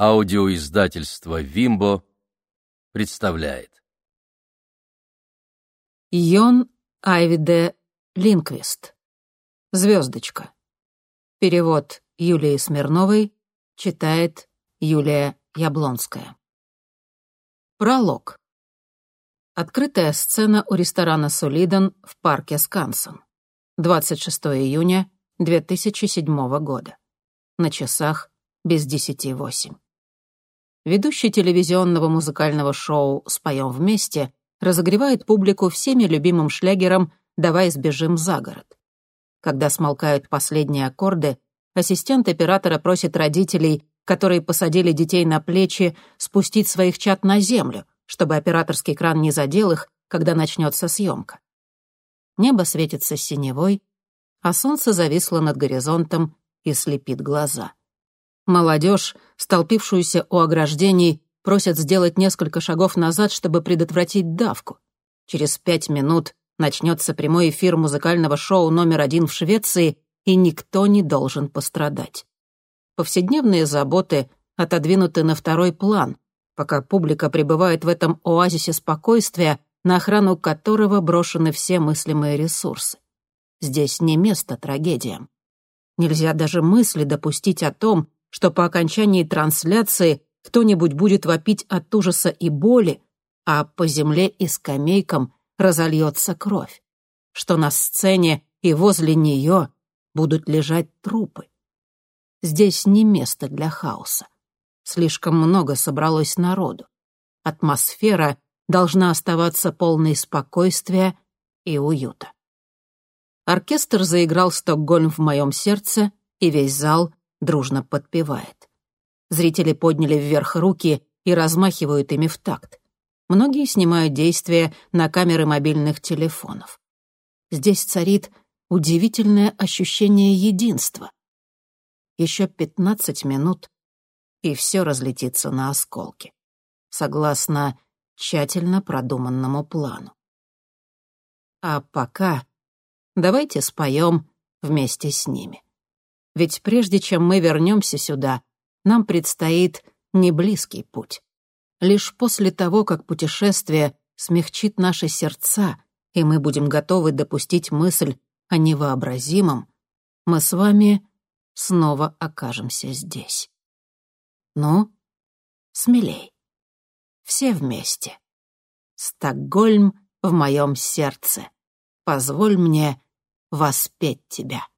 Аудиоиздательство «Вимбо» представляет. Йон Айвиде Линквист. «Звездочка». Перевод Юлии Смирновой читает Юлия Яблонская. Пролог. Открытая сцена у ресторана «Солидан» в парке Скансон. 26 июня 2007 года. На часах без десяти восемь. Ведущий телевизионного музыкального шоу «Споем вместе» разогревает публику всеми любимым шлягером «Давай сбежим за город». Когда смолкают последние аккорды, ассистент оператора просит родителей, которые посадили детей на плечи, спустить своих чат на землю, чтобы операторский кран не задел их, когда начнется съемка. Небо светится синевой, а солнце зависло над горизонтом и слепит глаза. Молодежь, столпившуюся у ограждений, просят сделать несколько шагов назад, чтобы предотвратить давку. Через пять минут начнется прямой эфир музыкального шоу номер один в Швеции, и никто не должен пострадать. Повседневные заботы отодвинуты на второй план, пока публика пребывает в этом оазисе спокойствия, на охрану которого брошены все мыслимые ресурсы. Здесь не место трагедиям. Нельзя даже мысли допустить о том, что по окончании трансляции кто-нибудь будет вопить от ужаса и боли, а по земле и скамейкам разольется кровь, что на сцене и возле нее будут лежать трупы. Здесь не место для хаоса. Слишком много собралось народу. Атмосфера должна оставаться полной спокойствия и уюта. Оркестр заиграл «Стокгольм в моем сердце», и весь зал дружно подпевает. Зрители подняли вверх руки и размахивают ими в такт. Многие снимают действия на камеры мобильных телефонов. Здесь царит удивительное ощущение единства. Еще пятнадцать минут, и все разлетится на осколки, согласно тщательно продуманному плану. А пока давайте споем вместе с ними. Ведь прежде чем мы вернемся сюда, нам предстоит неблизкий путь. Лишь после того, как путешествие смягчит наши сердца, и мы будем готовы допустить мысль о невообразимом, мы с вами снова окажемся здесь. Ну, смелей. Все вместе. Стокгольм в моем сердце. Позволь мне воспеть тебя.